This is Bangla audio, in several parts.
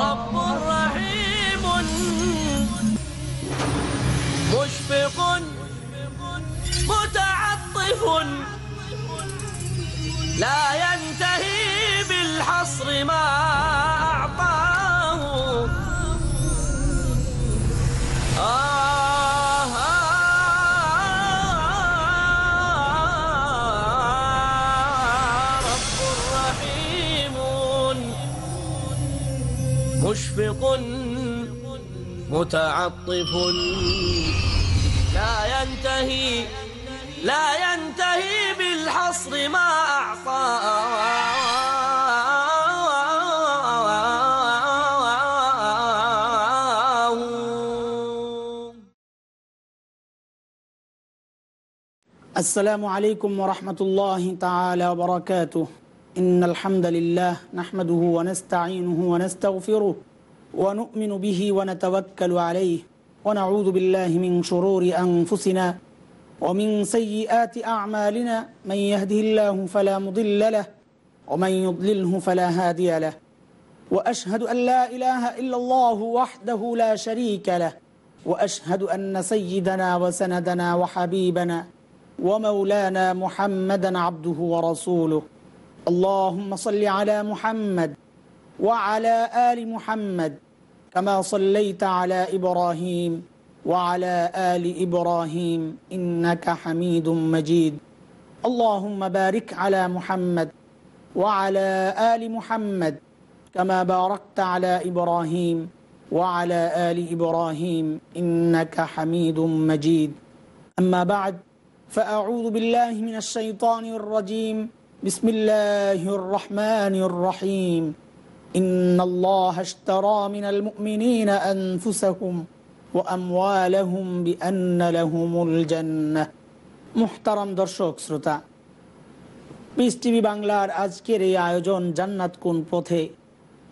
رب رحيم. مشفق. متعطف. لا ينتهي بالحصر ما متعطف. لا ينتهي لا ينتهي بالحصر ما أعطاه السلام عليكم ورحمة الله تعالى وبركاته. إن الحمد لله نحمده ونستعينه ونستغفره ونؤمن به ونتوكل عليه ونعوذ بالله من شرور أنفسنا ومن سيئات أعمالنا من يهده الله فلا مضل له ومن يضلله فلا هادي له وأشهد أن لا إله إلا الله وحده لا شريك له وأشهد أن سيدنا وسندنا وحبيبنا ومولانا محمدا عبده ورسوله اللهم صل على محمد وعلى آل محمد كما صليت على إبراهيم وعلى آل إبراهيم إنك حميد مجيد. اللهم بارك على محمد وعلى آل محمد كما باركت على إبراهيم وعلى آل إبراهيم إنك حميد مجيد. أما بعد فأعوذ بالله من الشيطان الرجيم. بسم الله الرحمن الرحيم. إن الله اشترى من المؤمنين أنفسهم وأموالهم بأن لهم الجنة محترم দর্শক শ্রোতা পিস টিভি বাংলার আজকের এই আয়োজন জান্নাত কোন পথে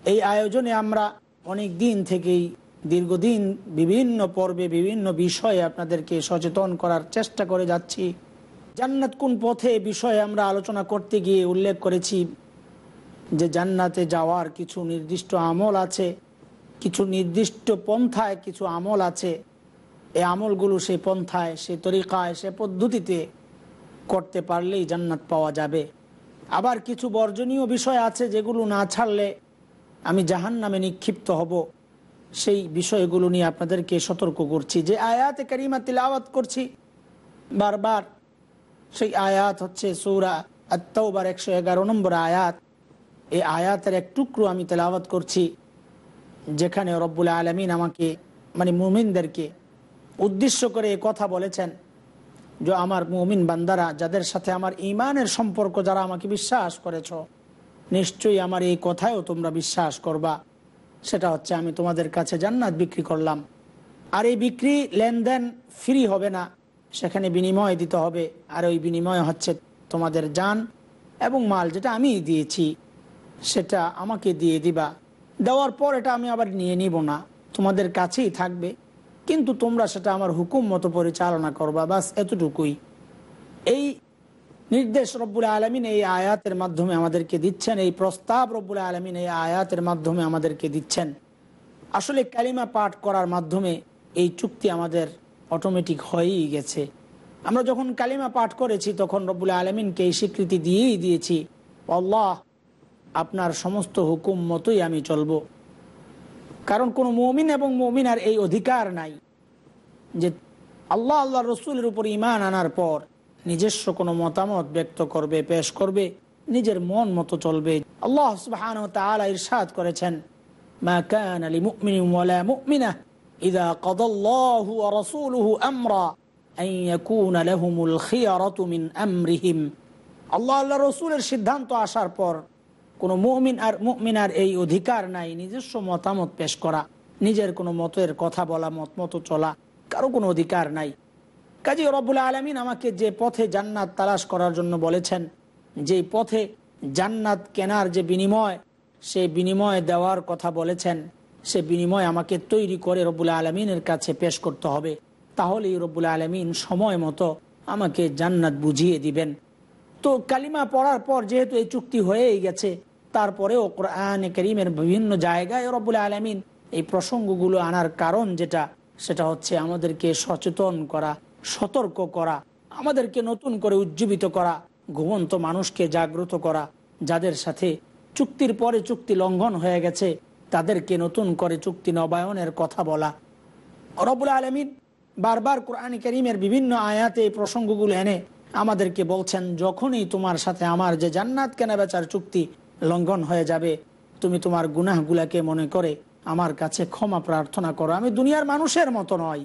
এই আয়োজনে আমরা অনেক দিন থেকেই দীর্ঘদিন বিভিন্ন পর্বে বিভিন্ন বিষয়ে আপনাদেরকে সচেতন করার চেষ্টা করে যাচ্ছি জান্নাত কোন পথে এ বিষয়ে আমরা আলোচনা করতে গিয়ে উল্লেখ করেছি যে জান্নাতে যাওয়ার কিছু নির্দিষ্ট আমল আছে, কিছু নির্দিষ্ট পন্থায় কিছু আমল আছে এই আমলগুলো সেই পন্থায়, সে তরিকায়, সে পদ্ধতিতে করতে পারলেই জান্নাত পাওয়া যাবে। আবার কিছু বর্জনীয় বিষয় আছে যেগুলো না ছাড়লে আমি জাহান নামে নিক্ষিপ্ত হব। সেই বিষয়গুলো নিয়ে আপনাদেরকে সতর্ক করছি। যে আয়াতে কারিমা তিলাওয়াত করছি, বারবার সেই আয়াত হচ্ছে সৌরা আত্মাবার একশো এগারো নম্বর আয়াত। এই আয়াতের এক টুকরো আমি তেলাওয়াত করছি, যেখানে রব্বুল আলমিন আমাকে মানে মুমিনদেরকে উদ্দেশ্য করে এ কথা বলেছেন যে আমার মুমিন বান্দারা, যাদের সাথে আমার ইমানের সম্পর্ক যারা আমাকে বিশ্বাস করেছ, নিশ্চয়ই আমার এই কথায়ও তোমরা বিশ্বাস করবা। সেটা হচ্ছে আমি তোমাদের কাছে জান্নাত বিক্রি করলাম। আর এই বিক্রি লেনদেন ফ্রি হবে না, সেখানে বিনিময় দিতে হবে। আর ওই বিনিময় হচ্ছে তোমাদের যান এবং মাল যেটা আমি দিয়েছি। সেটা আমাকে দিয়ে দিবা। দেওয়ার পর এটা আমি আবার নিয়ে নিব না। তোমাদের কাছেই থাকবে। কিন্তু তোমরা সেটা আমার হুকুম মতো পরিচালনা করবা, বাস এতটুকুই। এই নির্দেশ রব্বুল আলমিন এই আয়াতের মাধ্যমে আমাদেরকে দিচ্ছেন, এই প্রস্তাব রব্বুল আলমিন এই আয়াতের মাধ্যমে আমাদেরকে দিচ্ছেন। আসলে কালিমা পাঠ করার মাধ্যমে এই চুক্তি আমাদের অটোমেটিক হয়েই গেছে। আমরা যখন কালিমা পাঠ করেছি, তখন রব্বুল আলমিনকে এই স্বীকৃতি দিয়েই দিয়েছি, আল্লাহ আপনার সমস্ত হুকুম মতোই আমি চলবো। কারণ কোনো মমিন এবং মমিনার এই অধিকার নাই যে আল্লাহ আল্লাহ রসুলের উপর ইমান আনার পর নিজস্ব কোনো মতামত ব্যক্ত করবে, পেশ করবে, নিজের মন মতো চলবে। আল্লাহ করেছেন, মা কান ইযা কাদাল্লাহু ওয়া রাসূলুহু আল্লাহ আল্লাহ রসুলের সিদ্ধান্ত আসার পর কোনো মুমিন আর মুমিনার এই অধিকার নাই, নিজস্ব মতামত পেশ করা, নিজের কোনো মতের কথা বলা, মত মতো চলা, কারও কোনো অধিকার নাই। কাজী রব্বুল আলমিন আমাকে যে পথে জান্নাত তালাশ করার জন্য বলেছেন, যে পথে জান্নাত কেনার যে বিনিময়, সে বিনিময় দেওয়ার কথা বলেছেন, সে বিনিময় আমাকে তৈরি করে রব্বুল আলমিনের কাছে পেশ করতে হবে। তাহলেই রব্বুল আলমিন সময় মতো আমাকে জান্নাত বুঝিয়ে দিবেন। তো কালিমা পড়ার পর যেহেতু এই চুক্তি হয়েই গেছে তারপরেও কোরআন করিমের বিভিন্ন জায়গায় রব্বুল আলমিন এই প্রসঙ্গগুলো আনার কারণ যেটা, সেটা হচ্ছে আমাদেরকে সচেতন করা, সতর্ক করা, আমাদেরকে নতুন করে উজ্জীবিত করা, ঘুমন্ত মানুষকে জাগ্রত করা, যাদের সাথে চুক্তির পরে চুক্তি লঙ্ঘন হয়ে গেছে, তাদেরকে নতুন করে চুক্তি নবায়নের কথা বলা। রবুল আলমিন বারবার কোরআন করিমের বিভিন্ন আয়াতে এই প্রসঙ্গগুলো এনে আমাদেরকে বলছেন, যখনই তোমার সাথে আমার যে জান্নাত কেনা বেচার চুক্তি লঙ্ঘন হয়ে যাবে। তুমি তোমার গুনাহগুলাকে মনে করে আমার কাছে ক্ষমা প্রার্থনা করো। আমি দুনিয়ার মানুষের মতো নয়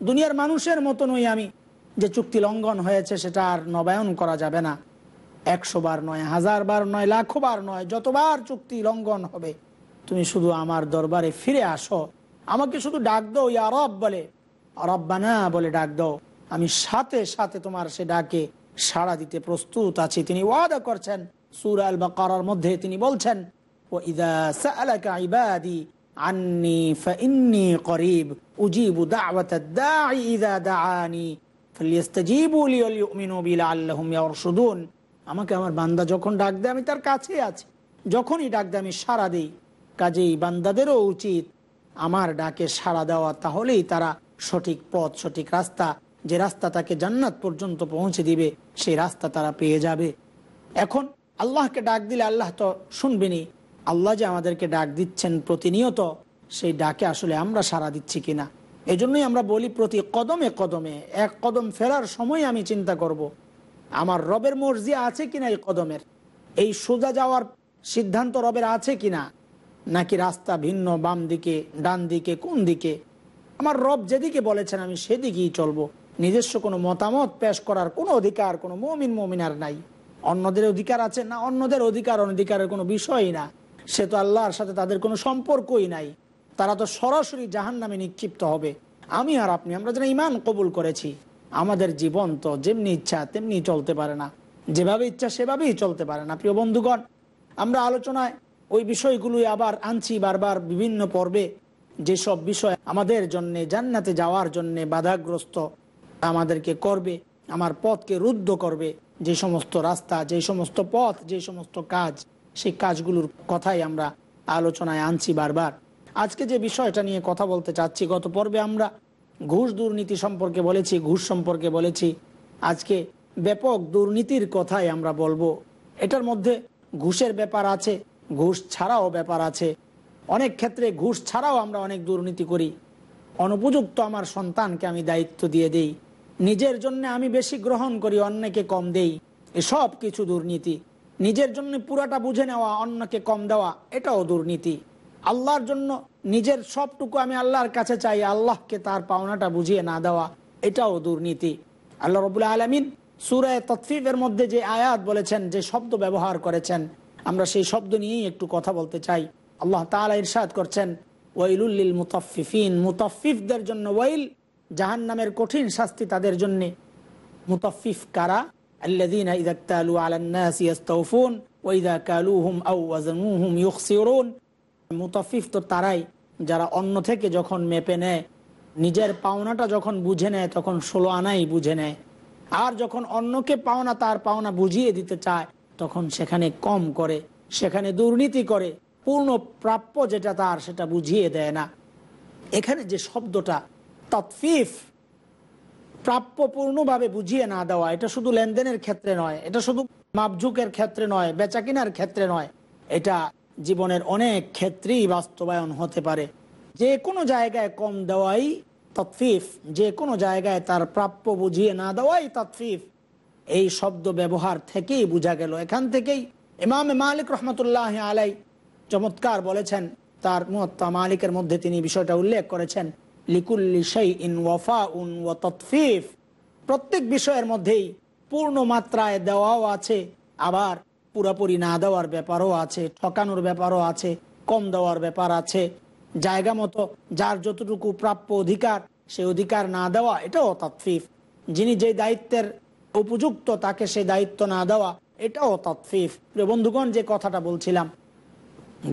দুনিয়ার মানুষের মতো নই আমি। যে চুক্তি লঙ্ঘন হয়েছে সেটা আর নবায়ন করা যাবে না। একশো বার নয়, হাজার বার নয়, লাখো বার নয়, যতবার চুক্তি লঙ্ঘন হবে, তুমি শুধু আমার দরবারে ফিরে আসো। আমাকে শুধু ডাক দাও, ইয়া রব বলে। রব্বানা বলে ডাক দাও। আমি সাথে সাথে তোমার সে ডাকে সাড়া দিতে প্রস্তুত আছি। তিনি ওয়াদা করছেন সুর আল বাকার মধ্যে তিনি বলছেন ও ইদা সালাকা ইবাদি আন্নি ফাইন্নি করিব, উজিবু দাওয়াত দাঈ ইদা দাআনি, ফালিয়াস্তাজিবু লি ওয়া লিউমিনু বি লাআল্লাহুম ইয়ারশুদুন। আমাকে আমার বান্দা যখন ডাক দেয়, আমি তার কাছে আছি। যখনই ডাক দেয়, আমি সাড়া দিই। কাজেই বান্দাদেরও উচিত আমার ডাকে সাড়া দেওয়া, তাহলেই তারা সঠিক পথ, সঠিক রাস্তা, যে রাস্তা তাকে জান্নাত পর্যন্ত পৌঁছে দিবে, সেই রাস্তা তারা পেয়ে যাবে। এখন আল্লাহকে ডাক দিলে আল্লাহ তো শুনবেনি আল্লাহ যে আমাদেরকে ডাক দিচ্ছেন প্রতিনিয়ত, সেই ডাকে আসলে আমরা সাড়া দিচ্ছি কিনা। এই জন্যই আমরা বলি প্রতি কদমে কদমে, এক কদম ফেরার সময় আমি চিন্তা করব। আমার রবের মর্জি আছে কিনা এই কদমের? এই সোজা যাওয়ার সিদ্ধান্ত রবের আছে কিনা? নাকি রাস্তা ভিন্ন, বাম দিকে, ডান দিকে, কোন দিকে? আমার রব যেদিকে বলেছেন আমি সেদিকেই চলবো। নিজস্ব কোনো মতামত পেশ করার কোনো অধিকার কোনো মমিন মমিনার নাই। অন্যদের অধিকার আছে? না, অন্যদের অধিকার অনধিকারের কোনো বিষয়ই না। সে তো আল্লাহর সাথে তাদের কোনো সম্পর্কই নাই। তারা তো সরাসরি জাহান নামে নিক্ষিপ্ত হবে। আমি আর আপনি, আমরা যারা ইমান কবুল করেছি। আমাদের জীবন তো যেমনি ইচ্ছা, তেমনি চলতে পারে না। যেভাবে ইচ্ছা, সেভাবেই চলতে পারে না, প্রিয় বন্ধুগণ। আমরা আলোচনায় ওই বিষয়গুলোই আবার আনছি বারবার বিভিন্ন পর্বে। যেসব বিষয় আমাদের জন্য, জান্নাতে যাওয়ার জন্য বাধাগ্রস্ত, আমাদেরকে করবে, আমার পথকে রুদ্ধ করবে। যে সমস্ত রাস্তা, যে সমস্ত পথ, যে সমস্ত কাজ, সেই কাজগুলোর কথাই আমরা আলোচনায় আনছি বারবার। আজকে যে বিষয়টা নিয়ে কথা বলতে চাচ্ছি, গত পর্বে আমরা ঘুষ দুর্নীতি সম্পর্কে বলেছি, ঘুষ সম্পর্কে বলেছি। আজকে ব্যাপক দুর্নীতির কথাই আমরা বলব। এটার মধ্যে ঘুষের ব্যাপার আছে, ঘুষ ছাড়াও ব্যাপার আছে। অনেক ক্ষেত্রে ঘুষ ছাড়াও আমরা অনেক দুর্নীতি করি। অনুপযুক্ত আমার সন্তানকে আমি দায়িত্ব দিয়ে দেই। নিজের জন্য আমি বেশি গ্রহণ করি, অন্যকে কম দেই। এসব কিছু দুর্নীতি। নিজের জন্য পুরাটা বুঝে নেওয়া, অন্যকে কম দেওয়া, এটাও দুর্নীতি। আল্লাহর জন্য নিজের সবটুকু আমি আল্লাহর কাছে চাই, আল্লাহকে তার পাওনাটা বুঝিয়ে না দেওয়া, এটাও দুর্নীতি। আল্লাহ রবুল্লা আলমিন সুরায় তৎফিফের মধ্যে যে আয়াত বলেছেন, যে শব্দ ব্যবহার করেছেন, আমরা সেই শব্দ নিয়েই একটু কথা বলতে চাই। আল্লাহ তালা ইরশাদ করছেন ওয়াইলুল্লিল মুতাফিফিন মুতাফিফদের জন্য ওয়াইল জাহান নামের কঠিন শাস্তি তাদের জন্যে। মুতাফিফ কারা? আল্লাদিনা ইদাক্তালু আলান্নাসিয়াস্তৌফুন ওইদা কালুহুম আউআজনুহুম ইউকসিরুন মুতাফিফ তো তারাই, যারা অন্য থেকে যখন মেপে নেয়, নিজের পাওনাটা যখন বুঝে নেয়, তখন ষোলো আনাই বুঝে নেয়। আর যখন অন্যকে পাওনা তার পাওনা বুঝিয়ে দিতে চায়, তখন সেখানে কম করে, সেখানে দুর্নীতি করে, পূর্ণ প্রাপ্য যেটা তার সেটা বুঝিয়ে দেয় না। এখানে যে শব্দটা তৎফিফ প্রাপ্যপূর্ণভাবে বুঝিয়ে না দেওয়া। এটা শুধু লেনদেনের ক্ষেত্রে নয়, এটা শুধু মাপঝুকের ক্ষেত্রে নয় বেচা কেনার ক্ষেত্রে নয়। এটা জীবনের অনেক ক্ষেত্রেই বাস্তবায়ন হতে পারে। যে কোনো জায়গায় কম দেওয়াই তৎফিফ যে কোনো জায়গায় তার প্রাপ্য বুঝিয়ে না দেওয়াই তৎফিফ এই শব্দ ব্যবহার থেকেই বোঝা গেল। এখান থেকেই ইমাম মালিক রহমতুল্লাহ আলাই চমৎকার বলেছেন, তার মুহত্তা মালিকের মধ্যে তিনি বিষয়টা উল্লেখ করেছেন। ইন উন তৎফিফ প্রত্যেক বিষয়ের মধ্যেই পূর্ণ মাত্রায় দেওয়াও আছে, আবার পুরোপুরি না দেওয়ার ব্যাপারও আছে, ঠকানোর ব্যাপারও আছে, কম দেওয়ার ব্যাপার আছে। জায়গা মতো যার যতটুকু প্রাপ্য অধিকার, সে অধিকার না দেওয়া, এটাও তৎফিফ যিনি যে দায়িত্বের উপযুক্ত, তাকে সে দায়িত্ব না দেওয়া, এটাও তৎফিফ বন্ধুগণ, যে কথাটা বলছিলাম,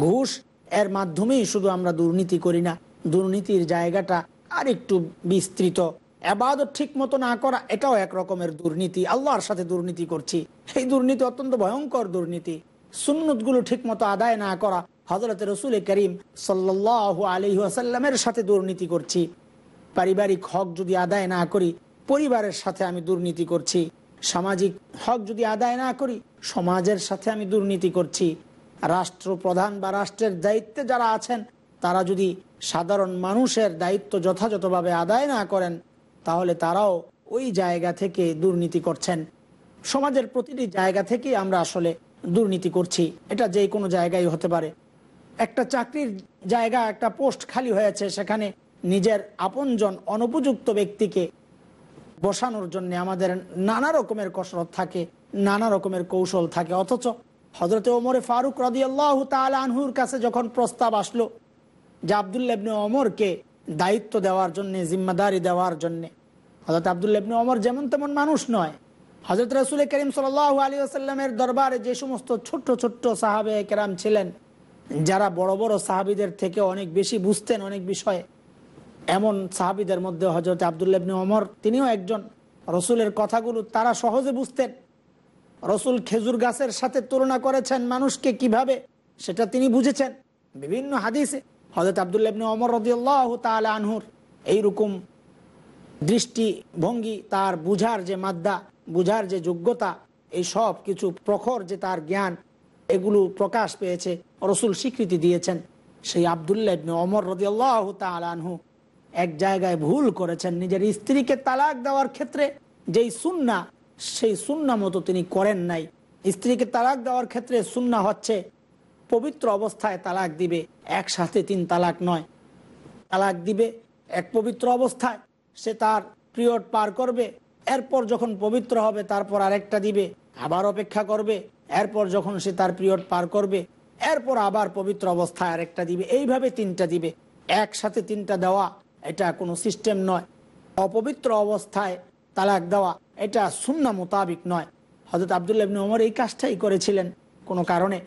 ঘুষ এর মাধ্যমেই শুধু আমরা দুর্নীতি করি না দুর্নীতির জায়গাটা আর একটু বিস্তৃত। আবাদত ঠিক মতো না করা, এটাও এক রকমের দুর্নীতি। আল্লাহর সাথে দুর্নীতি করছি। এই দুর্নীতি অত্যন্ত ভয়ঙ্কর দুর্নীতি। সুন্নতগুলো ঠিক মতো আদায় না করা হজরত রসুল করিম সাল্লাহ আলহি আসাল্লামের সাথে দুর্নীতি করছি। পারিবারিক হক যদি আদায় না করি, পরিবারের সাথে আমি দুর্নীতি করছি। সামাজিক হক যদি আদায় না করি, সমাজের সাথে আমি দুর্নীতি করছি। রাষ্ট্রপ্রধান বা রাষ্ট্রের দায়িত্বে যারা আছেন তারা যদি সাধারণ মানুষের দায়িত্ব যথাযথভাবে আদায় না করেন, তাহলে তারাও ওই জায়গা থেকে দুর্নীতি করছেন। সমাজের প্রতিটি জায়গা থেকে আমরা আসলে দুর্নীতি করছি। এটা যে কোনো জায়গায় হতে পারে। একটা চাকরির জায়গা, একটা পোস্ট খালি হয়েছে, সেখানে নিজের আপনজন অনুপযুক্ত ব্যক্তিকে বসানোর জন্য আমাদের নানা রকমের কসরত থাকে, নানা রকমের কৌশল থাকে। অথচ হজরত ওমরে ফারুক রদিয়াল্লাহ আনহুর কাছে যখন প্রস্তাব আসলো যে আবদুল্লাবনে অমরকে দায়িত্ব দেওয়ার জন্য, জিম্মাদারি দেওয়ার জন্য। হজরত আবদুল্লাবনে অমর যেমন তেমন মানুষ নয়। হজরত রসুল করিম সাল আলী আসাল্লামের দরবারে যে সমস্ত ছোট্ট ছোট্ট সাহাবে কেরাম ছিলেন, যারা বড় বড় সাহাবিদের থেকে অনেক বেশি বুঝতেন, অনেক বিষয়ে। এমন সাহাবিদের মধ্যে হজরত আবদুল্লাবনে অমর তিনিও একজন। রসুলের কথাগুলো তারা সহজে বুঝতেন। রসুল খেজুর গাছের সাথে তুলনা করেছেন মানুষকে কীভাবে, সেটা তিনি বুঝেছেন। বিভিন্ন হাদিসে হজরত আবদুল্লাবনে অমর রদিয়াল্লাহ তালা আনহুর এইরকম দৃষ্টিভঙ্গি তার বুঝার যে মাদ্দা, বুঝার যে যোগ্যতা, এই সব কিছু প্রখর যে তার জ্ঞান, এগুলো প্রকাশ পেয়েছে রসুল স্বীকৃতি দিয়েছেন। সেই আবদুল্লাহ ইবনে অমর রদিয়াল্লাহ তালা আনহু এক জায়গায় ভুল করেছেন। নিজের স্ত্রীকে তালাক দেওয়ার ক্ষেত্রে যেই সুন্না, সেই সুন্না মতো তিনি করেন নাই। স্ত্রীকে তালাক দেওয়ার ক্ষেত্রে সুন্না হচ্ছে পবিত্র অবস্থায় তালাক দিবে, একসাথে তিন তালাক নয়। তালাক দিবে এক পবিত্র অবস্থায়, সে তার পিরিয়ড পার করবে, এরপর যখন পবিত্র হবে তারপর আরেকটা দিবে, আবার অপেক্ষা করবে, এরপর যখন সে তার পিরিয়ড পার করবে, এরপর আবার পবিত্র অবস্থায় আরেকটা দিবে, এইভাবে তিনটা দিবে। একসাথে তিনটা দেওয়া, এটা কোনো সিস্টেম নয়। অপবিত্র অবস্থায় তালাক দেওয়া, এটা শূন্য মোতাবিক নয়। হজরত আবদুল্লাহ ওমর এই কাজটাই করেছিলেন কোনো কারণে।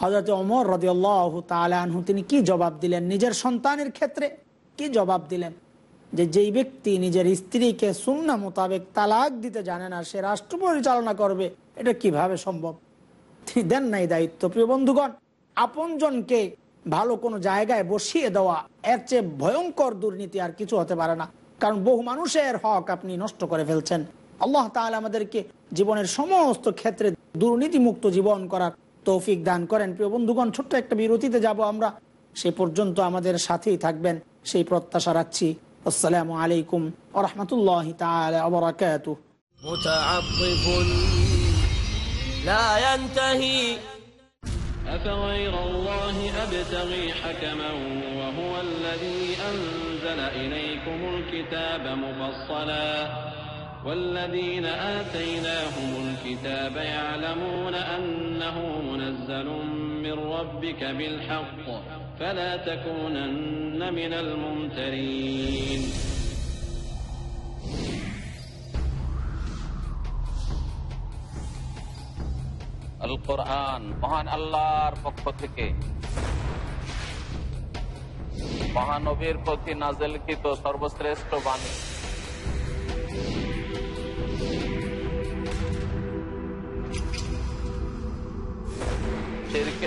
হজরত ওমর রদিয়াল্লাহ তালহু তিনি কি জবাব দিলেন? নিজের সন্তানের ক্ষেত্রে কি জবাব দিলেন? যে যেই ব্যক্তি নিজের স্ত্রীকে সুন্না মোতাবেক তালাক দিতে জানে না, সে রাষ্ট্র পরিচালনা করবে, এটা কীভাবে সম্ভব? তিনি দেন নাই দায়িত্ব। প্রিয় বন্ধুগণ, আপনজনকে ভালো কোনো জায়গায় বসিয়ে দেওয়া, এর চেয়ে ভয়ঙ্কর দুর্নীতি আর কিছু হতে পারে না। কারণ বহু মানুষের হক আপনি নষ্ট করে ফেলছেন। আল্লাহ তাহলে আমাদেরকে জীবনের সমস্ত ক্ষেত্রে দুর্নীতি মুক্ত জীবন করার তৌফিক দান করেন প্রিয় বন্ধুগণ ছোট্ট একটা বিরতিতে যাব আমরা সে পর্যন্ত আমাদের সাথেই থাকবেন সেই প্রত্যাশা রাখছি আসসালামু আলাইকুম আরহামতুল্লাহ তালাকাত متعطف لا ينتهي أفغير الله أبتغي حكما وهو الذي أنزل إليكم الكتاب مفصلا والذين آتيناهم الكتاب يعلمون أنه منزل من ربك بالحق فلا تكونن من الممترين আল কোরআন মহান আল্লাহর পক্ষ থেকে মহানবীর প্রতি নাজেলকৃত সর্বশ্রেষ্ঠ বাণী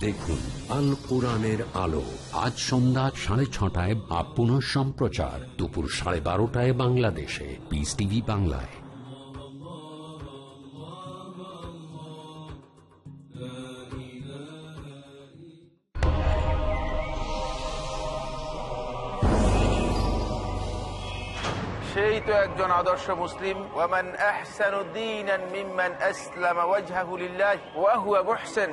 দেখুন আল কোরআনের আলো আজ সন্ধ্যা সাড়ে ছটায় বা পুনঃ সম্প্রচার দুপুর সাড়ে বারোটায় বাংলাদেশে। পিস টিভি বাংলায়। সেই তো একজন আদর্শ মুসলিম। ওয়ামান আহসানু দীনান মিম্মান আসলামা ওয়াজহাহু লিল্লাহ ওয়া হুয়া মুহসিন।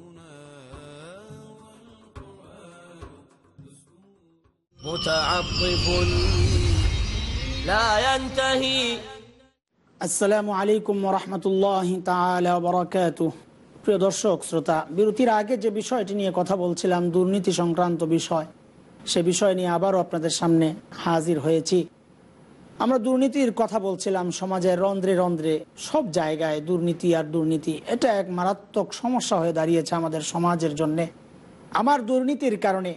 আসসালামু আলাইকুম রহমতুল্লাহ তালা বরকাত প্রিয় দর্শক, শ্রোতা, বিরতির আগে যে বিষয়টি নিয়ে কথা বলছিলাম, দুর্নীতি সংক্রান্ত বিষয়, সে বিষয় নিয়ে আবারও আপনাদের সামনে হাজির হয়েছি। আমরা দুর্নীতির কথা বলছিলাম, সমাজের রন্ধ্রে রন্ধ্রে সব জায়গায় দুর্নীতি আর দুর্নীতি, এটা এক মারাত্মক সমস্যা হয়ে দাঁড়িয়েছে আমাদের সমাজের জন্যে। আমার দুর্নীতির কারণে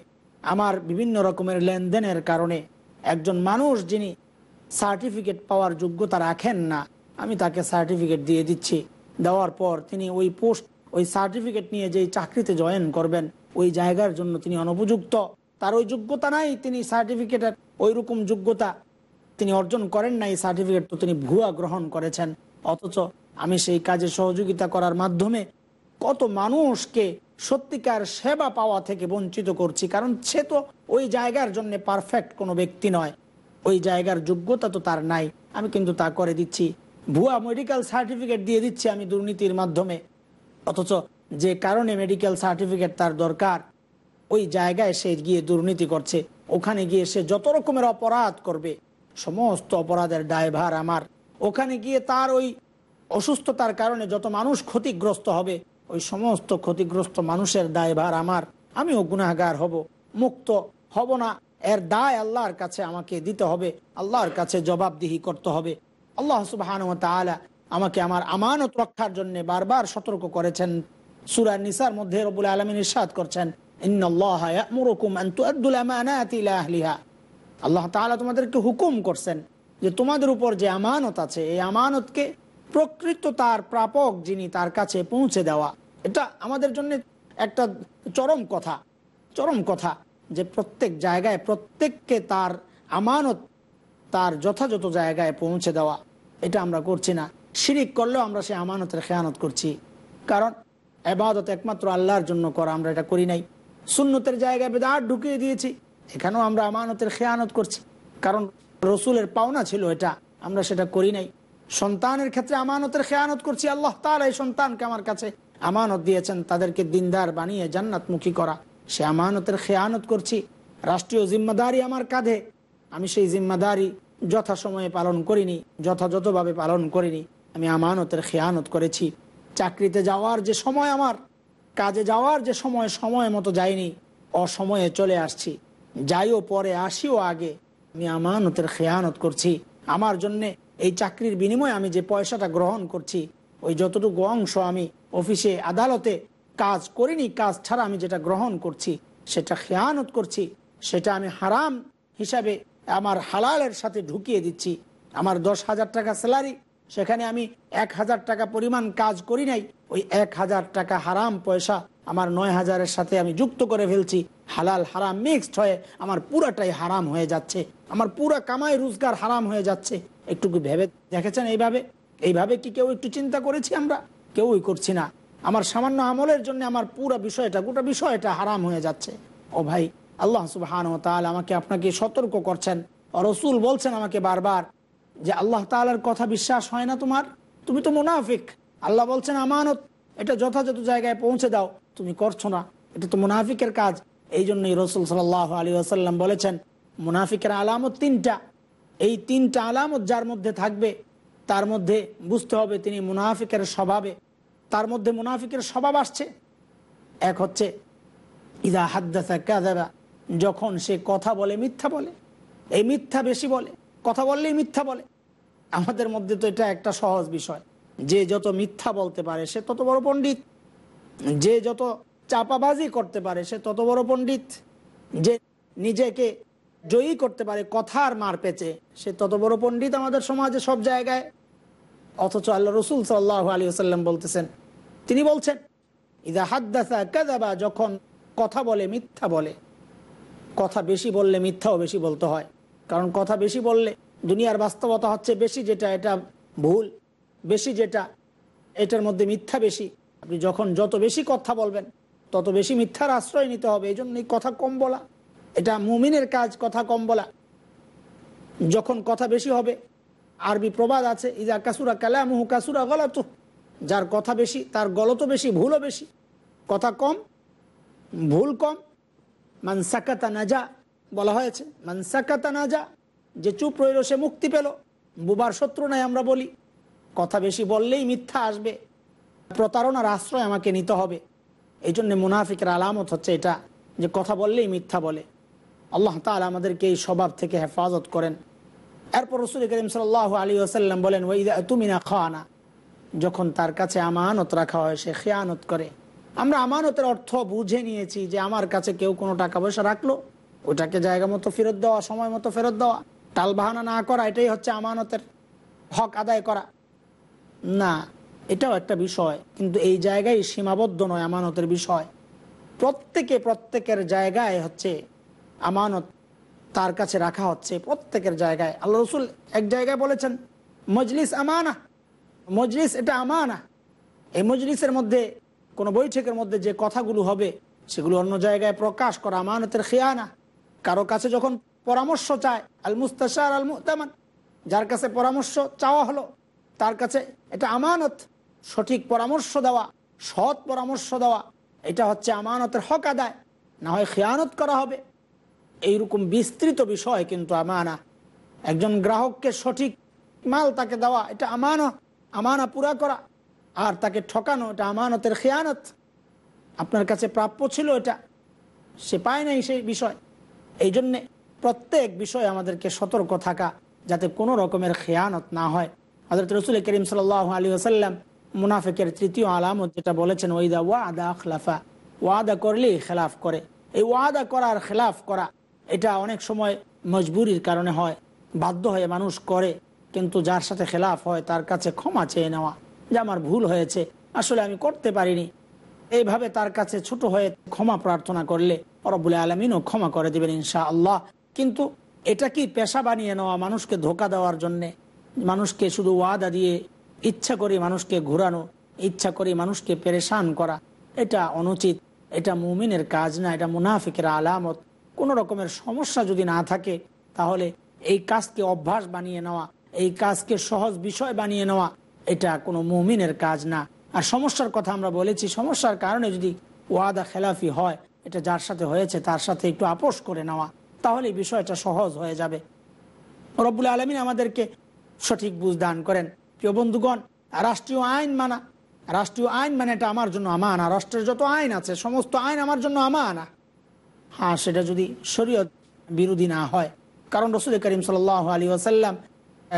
আমার বিভিন্ন রকমের লেনদেনের কারণে একজন মানুষ যিনি সার্টিফিকেট পাওয়ার যোগ্যতা রাখেন না, আমি তাকে সার্টিফিকেট দিয়ে দিচ্ছি। দেওয়ার পর তিনি ওই পোস্ট, ওই সার্টিফিকেট নিয়ে যেই চাকরিতে জয়েন করবেন, ওই জায়গার জন্য তিনি অনুপযুক্ত। তার ওই যোগ্যতা নাই, তিনি সার্টিফিকেটের ওই রকম যোগ্যতা তিনি অর্জন করেন নাই, সার্টিফিকেট তো তিনি ভুয়া গ্রহণ করেছেন। অথচ আমি সেই কাজে সহযোগিতা করার মাধ্যমে কত মানুষকে সত্যিকার সেবা পাওয়া থেকে বঞ্চিত করছি, কারণ সে তো ওই জায়গার জন্য পারফেক্ট কোনো ব্যক্তি নয়। ওই জায়গার যোগ্যতা তো তার নাই। আমি কিন্তু তা করে দিচ্ছি। ভুয়া মেডিকেল সার্টিফিকেট দিয়ে দিচ্ছি আমি দুর্নীতির মাধ্যমে। অথচ যে কারণে মেডিকেল সার্টিফিকেট তার দরকার, ওই জায়গায় সে গিয়ে দুর্নীতি করছে। ওখানে গিয়ে সে যত রকমের অপরাধ করবে, সমস্ত অপরাধের দায়ভার আমার। ওখানে গিয়ে তার ওই অসুস্থতার কারণে যত মানুষ ক্ষতিগ্রস্ত হবে ওই সমস্ত ক্ষতিগ্রস্ত মানুষের দায় দায়ভার আমার। আমিও গুনাহগার হব, মুক্ত হব না। এর দায় আল্লাহর কাছে আমাকে দিতে হবে, আল্লাহর কাছে জবাবদিহি করতে হবে। আল্লাহ তাআলা আমাকে আমার আমানত রক্ষার জন্য বারবার সতর্ক করেছেন। সুরা নিসার মধ্যে রবুল আলমিন ইরশাদ করছেন আল্লাহ তোমাদেরকে হুকুম করছেন যে তোমাদের উপর যে আমানত আছে, এই আমানতকে প্রকৃত তার প্রাপক যিনি তার কাছে পৌঁছে দেওয়া। এটা আমাদের জন্য একটা চরম কথা চরম কথা যে প্রত্যেক জায়গায় প্রত্যেককে তার আমানত, তার যথাযথ জায়গায় পৌঁছে দেওয়া। এটা আমরা করছি না। শিরিক করলেও আমরা সে আমানতের খেয়ানত করছি। কারণ এবাদত একমাত্র আল্লাহর জন্য করা, আমরা এটা করি নাই। সুন্নতের জায়গায় বেদার ঢুকিয়ে দিয়েছি, এখানেও আমরা আমানতের খেয়ানত করছি। কারণ রসুলের পাওনা ছিল এটা, আমরা সেটা করি নাই। সন্তানের ক্ষেত্রে আমানতের খেয়ানত করছি, আল্লাহ তালা এই সন্তানকে আমার কাছে আমানত দিয়েছেন, তাদেরকে দিনদার বানিয়ে জান্নাতমুখী করা। সে আমানতের খেয়ানত করছি, রাষ্ট্রীয় জিম্মাদারি আমার কাঁধে। আমি সেই জিম্মাদারি যথাসময়ে পালন করিনি, যথাযথভাবে পালন করিনি। আমি আমানতের খেয়ানত করেছি। চাকরিতে যাওয়ার যে সময় আমার, কাজে যাওয়ার যে সময় সময় মতো যাইনি, অসময়ে চলে আসছি। যাইও পরে, আসিও আগে। আমি আমানতের খেয়ানত করছি। আমার জন্যে এই চাকরির বিনিময়ে আমি যে পয়সাটা গ্রহণ করছি, ওই যতটুকু অংশ আমি অফিসে আদালতে কাজ করিনি, কাজ ছাড়া আমি যেটা গ্রহণ করছি, সেটা খেয়ানত করছি, সেটা আমি হারাম হিসাবে আমার হালালের সাথে ঢুকিয়ে দিচ্ছি। আমার দশ হাজার টাকা স্যালারি, সেখানে আমি এক হাজার টাকা পরিমাণ কাজ করি নাই, ওই এক হাজার টাকা হারাম পয়সা আমার নয় হাজারের সাথে আমি যুক্ত করে ফেলছি। হালাল, হারাম মিক্সড হয়ে আমার পুরাটাই হারাম হয়ে যাচ্ছে। আমার পুরা কামাই, রোজগার হারাম হয়ে যাচ্ছে। একটু কি ভেবে দেখেছেন এইভাবে? এইভাবে কি কেউ একটু চিন্তা করেছি আমরা? কেউই করছি না। আমার সামান্য আমলের জন্য আমার পুরো বিষয়টা, গোটা বিষয়টা হারাম হয়ে যাচ্ছে। ও ভাই, আল্লাহ সুবাহান তাহলে আমাকে আপনাকে সতর্ক করছেন। রসুল বলছেন আমাকে বারবার যে, আল্লাহ তালার কথা বিশ্বাস হয় না তোমার? তুমি তো মুনাফিক। আল্লাহ বলছেন, আমানত, এটা যথাযথ জায়গায় পৌঁছে দাও। তুমি করছ না। এটা তো মুনাফিকের কাজ। এই জন্যই রসুল সাল আলী আসাল্লাম বলেছেন, মুনাফিকের আলামত তিনটা। এই তিনটা আলামত যার মধ্যে থাকবে, তার মধ্যে বুঝতে হবে তিনি মুনাফিকের স্বভাবে। তার মধ্যে মুনাফিকের স্বভাব আসছে। এক হচ্ছে, ইদা হাদ্দাসা কাদাবা যখন সে কথা বলে, মিথ্যা বলে। এই মিথ্যা বেশি বলে। কথা বললেই মিথ্যা বলে। আমাদের মধ্যে তো এটা একটা সহজ বিষয়। যে যত মিথ্যা বলতে পারে, সে তত বড় পণ্ডিত। যে যত চাপাবাজি করতে পারে, সে তত বড় পণ্ডিত। যে নিজেকে জয়ী করতে পারে, কথার মার পেচে, সে তত বড় পণ্ডিত আমাদের সমাজে সব জায়গায়। অথচ আল্লাহ রসুল সাল্লাহ আলী আসাল্লাম বলতেছেন, তিনি বলছেন, ইদা হাদ্দাসা কাদাবা যখন কথা বলে, মিথ্যা বলে। কথা বেশি বললে মিথ্যাও বেশি বলতে হয়। কারণ কথা বেশি বললে দুনিয়ার বাস্তবতা হচ্ছে বেশি, যেটা এটা ভুল, বেশি যেটা এটার মধ্যে মিথ্যা বেশি। আপনি যখন যত বেশি কথা বলবেন, তত বেশি মিথ্যার আশ্রয় নিতে হবে, এই জন্যই কথা কম বলা। এটা মুমিনের কাজ, কথা কম বলা। যখন কথা বেশি হবে, আরবি প্রবাদ আছে, ইজা কাসুরা কালামুহু, কাসুরা গলত। যার কথা বেশি, তার গলত বেশি, ভুলও বেশি। কথা কম, ভুল কম। মানসাকাতা নাজা, বলা হয়েছে মানসাকাতা নাজা, যে চুপ রইল সে মুক্তি পেল। বুবার শত্রু নাই আমরা বলি। কথা বেশি বললেই মিথ্যা আসবে। প্রতারণার আশ্রয় আমাকে নিতে হবে। এই জন্য মুনাফিকের আলামত হচ্ছে এটা, যে কথা বললেই মিথ্যা বলে। আল্লাহ তালা আমাদেরকে এই স্বভাব থেকে হেফাজত করেন। এরপর রসুল করিম সাল আলী আসাল্লাম বলেন ওই তুমি না খাওয়ানা যখন তার কাছে আমানত রাখা হয়, সে খেয়ানত করে। আমরা আমানতের অর্থ বুঝে নিয়েছি যে আমার কাছে কেউ কোনো টাকা পয়সা রাখল, ওটাকে জায়গা মতো ফেরত দেওয়া, সময় মতো ফেরত দেওয়া টাল বাহানা না করা, এটাই হচ্ছে আমানতের হক আদায় করা। না এটাও একটা বিষয়, কিন্তু এই জায়গায় সীমাবদ্ধ নয় আমানতের বিষয়। প্রত্যেকে প্রত্যেকের জায়গায় হচ্ছে আমানত তার কাছে রাখা হচ্ছে, প্রত্যেকের জায়গায়। আল্লাহ রসুল এক জায়গায় বলেছেন, মজলিস আমানা। মজলিস এটা আমানা। এই মজলিসের মধ্যে, কোনো বৈঠকের মধ্যে যে কথাগুলো হবে, সেগুলো অন্য জায়গায় প্রকাশ করা আমানতের খেয়ানা। কারও কাছে যখন পরামর্শ চায় আল মুস্তাশার আল মুতামান যার কাছে পরামর্শ চাওয়া হলো, তার কাছে এটা আমানত। সঠিক পরামর্শ দেওয়া, সৎ পরামর্শ দেওয়া, এটা হচ্ছে আমানতের হক আদায়। না হয় খেয়ানত করা হবে। এইরকম বিস্তৃত বিষয় কিন্তু আমানা। একজন গ্রাহককে সঠিক মাল তাকে দেওয়া, এটা আমানা আমানা পুরা করা। আর তাকে ঠকানো, এটা আমানতের খেয়ানত। আপনার কাছে প্রাপ্য ছিল এটা। সে পায় নাই সেই বিষয়। এই জন্যে প্রত্যেক বিষয়ে আমাদেরকে সতর্ক থাকা, যাতে কোনো রকমের খেয়ানত না হয়। হজরত রসুল করিম সাল আলী আসাল্লাম মুনাফিকের তৃতীয় আলামত যেটা বলেছেন ওইদা ওয়াদা খলাফা। ওয়াদা করলেই খেলাফ করে। এই ওয়াদা করার খেলাফ করা, এটা অনেক সময় মজবুরির কারণে হয়, বাধ্য হয়ে মানুষ করে, কিন্তু যার সাথে খেলাফ হয় তার কাছে ক্ষমা চেয়ে নেওয়া, যে আমার ভুল হয়েছে, আসলে আমি করতে পারিনি। এইভাবে তার কাছে ছোট হয়ে ক্ষমা প্রার্থনা করলে রব্বুল আলমিনও ক্ষমা করে দেবেন ইনশা আল্লাহ কিন্তু এটা কি পেশা বানিয়ে নেওয়া মানুষকে ধোকা দেওয়ার জন্যে? মানুষকে শুধু ওয়াদা দিয়ে ইচ্ছা করে মানুষকে ঘুরানো, ইচ্ছা করে মানুষকে পেরেশান করা, এটা অনুচিত। এটা মুমিনের কাজ না, এটা মুনাফিকের আলামত। কোনো রকমের সমস্যা যদি না থাকে, তাহলে এই কাজকে অভ্যাস বানিয়ে নেওয়া, এই কাজকে সহজ বিষয় বানিয়ে নেওয়া, এটা কোনো মুমিনের কাজ না। আর সমস্যার কথা আমরা বলেছি, সমস্যার কারণে যদি ওয়াদা খেলাফি হয়, এটা যার সাথে হয়েছে, তার সাথে একটু আপোষ করে নেওয়া, তাহলে বিষয়টা সহজ হয়ে যাবে। রব্বুল আলমিন আমাদেরকে সঠিক বুঝ দান করেন। প্রিয় বন্ধুগণ, রাষ্ট্রীয় আইন মানা, রাষ্ট্রীয় আইন মানে এটা আমার জন্য আমানা। রাষ্ট্রের যত আইন আছে, সমস্ত আইন আমার জন্য আমানা। হ্যাঁ সেটা যদি শরীয়ত বিরোধী না হয়, কারণ রসুল করিম সাল আলী আসাল্লাম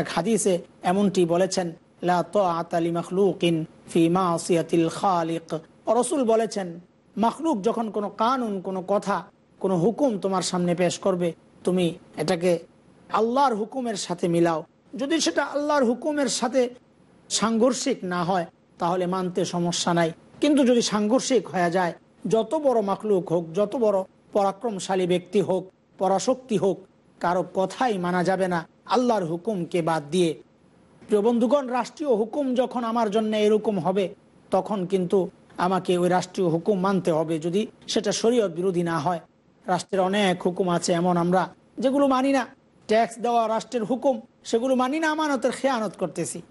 এক হাদিসে এমনটি বলেছেন রসুল বলেছেন, মখলুক যখন কোনো কানুন, কোনো কথা, কোনো হুকুম তোমার সামনে পেশ করবে, তুমি এটাকে আল্লাহর হুকুমের সাথে মিলাও। যদি সেটা আল্লাহর হুকুমের সাথে সাংঘর্ষিক না হয়, তাহলে মানতে সমস্যা নাই। কিন্তু যদি সাংঘর্ষিক হয়ে যায়, যত বড় মাকলুক হোক, যত বড় পরাক্রমশালী ব্যক্তি হোক, পরাশক্তি হোক, কারও কথাই মানা যাবে না আল্লাহর হুকুমকে বাদ দিয়ে। প্রিয় বন্ধুগণ, রাষ্ট্রীয় হুকুম যখন আমার জন্য এরকম হবে, তখন কিন্তু আমাকে ওই রাষ্ট্রীয় হুকুম মানতে হবে। যদি সেটা শরীয়ত বিরোধী না হয়, রাষ্ট্রের অনেক হুকুম আছে এমন আমরা, যেগুলো মানি না। ট্যাক্স দেওয়া রাষ্ট্রের হুকুম সেগুলো মানি না, আমানতের খেয়ানত করতেছি।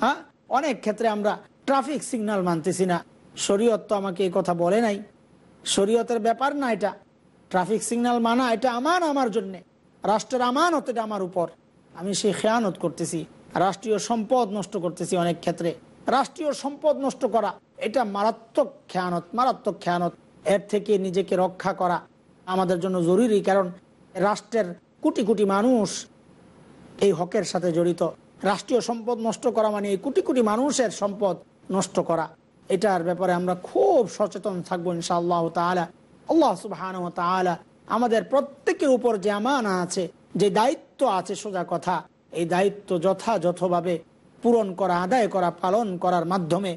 হ্যাঁ? অনেক ক্ষেত্রে আমরা ট্রাফিক সিগনাল মানতেছি না। শরীয়ত তো আমাকে এই কথা বলে নাই। শরীয়তের ব্যাপার না এটা। ট্রাফিক সিগনাল মানা, এটা আমান আমার জন্যে। রাষ্ট্রের আমানত এটা আমার উপর। আমি সেই খেয়ানত করতেছি। রাষ্ট্রীয় সম্পদ নষ্ট করতেছি অনেক ক্ষেত্রে। রাষ্ট্রীয় সম্পদ নষ্ট করা, এটা মারাত্মক খেয়ানত মারাত্মক খেয়ানত। এর থেকে নিজেকে রক্ষা করা আমাদের জন্য জরুরি, কারণ রাষ্ট্রের কোটি কোটি মানুষ এই হকের সাথে জড়িত। রাষ্ট্রীয় সম্পদ নষ্ট করা মানে এই কোটি কোটি মানুষের সম্পদ নষ্ট করা। এটার ব্যাপারে আমরা খুব সচেতন থাকব ইনশাআল্লাহ তালা আল্লাহ সুবাহান তালা আমাদের প্রত্যেকের উপর যে আমানা আছে, যে দায়িত্ব আছে সোজা কথা, এই দায়িত্ব যথাযথভাবে পূরণ করা, আদায় করা, পালন করার মাধ্যমে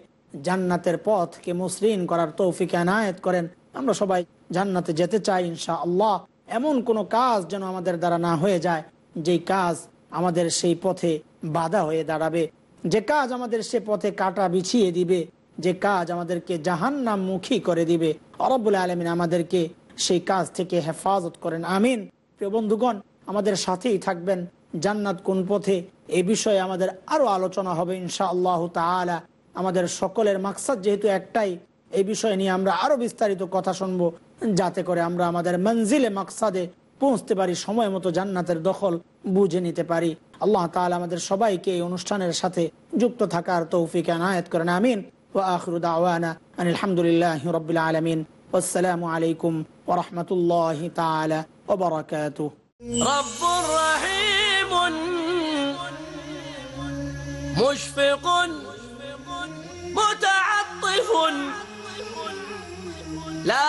জান্নাতের পথকে মসৃণ করার তৌফিক আনায়ত করেন। আমরা সবাই জান্নাতে যেতে চাই ইনশা আল্লাহ এমন কোনো কাজ যেন আমাদের দ্বারা না হয়ে যায়, যেই কাজ আমাদের সেই পথে বাধা হয়ে দাঁড়াবে। যে কাজ আমাদের সে পথে কাটা বিছিয়ে দিবে, যে কাজ আমাদেরকে জাহান্নাম মুখী করে দিবে। অরবুল আলমিন আমাদেরকে সেই কাজ থেকে হেফাজত করেন। আমিন। প্রিয় বন্ধুগণ, আমাদের সাথেই থাকবেন। জান্নাত কোন পথে, এ বিষয়ে আমাদের আরও আলোচনা হবে ইনশা আল্লাহ তালা আমাদের সকলের মাকসাদ যেহেতু একটাই এই বিষয় নিয়ে আমরা আরও বিস্তারিত কথা শুনব। যাতে করে আমরা আমাদের মঞ্জিলে মাকসাদে পৌঁছতে পারি সময় মতো জান্নাতের দখল বুঝে নিতে পারি আল্লাহ তালা আমাদের সবাইকে এই অনুষ্ঠানের সাথে যুক্ত থাকার তৌফিক আনায়ত করেন আমিন ও আখরু দাওয়ানা আলহামদুলিল্লাহ রবিল আলমিন আসসালামু আলাইকুম ওরহমতুল্লাহ তালা ওবরাকাতুহ رب رحيم مشفق متعطف لا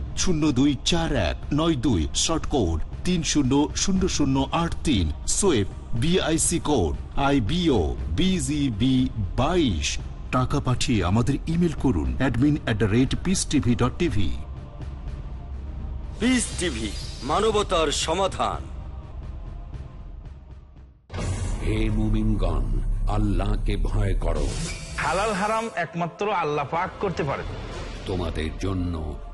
শূন্য দুই চার এক নয় দুই শর্ট কোড তিন শূন্য শূন্য শূন্য আট তিন সোয়েব BIC code I B O BGB বাইশ। টাকা পাঠিয়ে আমাদের ইমেল করুন admin at the rate peace TV dot TV peace TV মানবতার সমাধান। হে মুমিনগণ আল্লাহকে ভয় করো। হালাল হারাম একমাত্র আল্লাহ পাক করতে পারে তোমাদের জন্য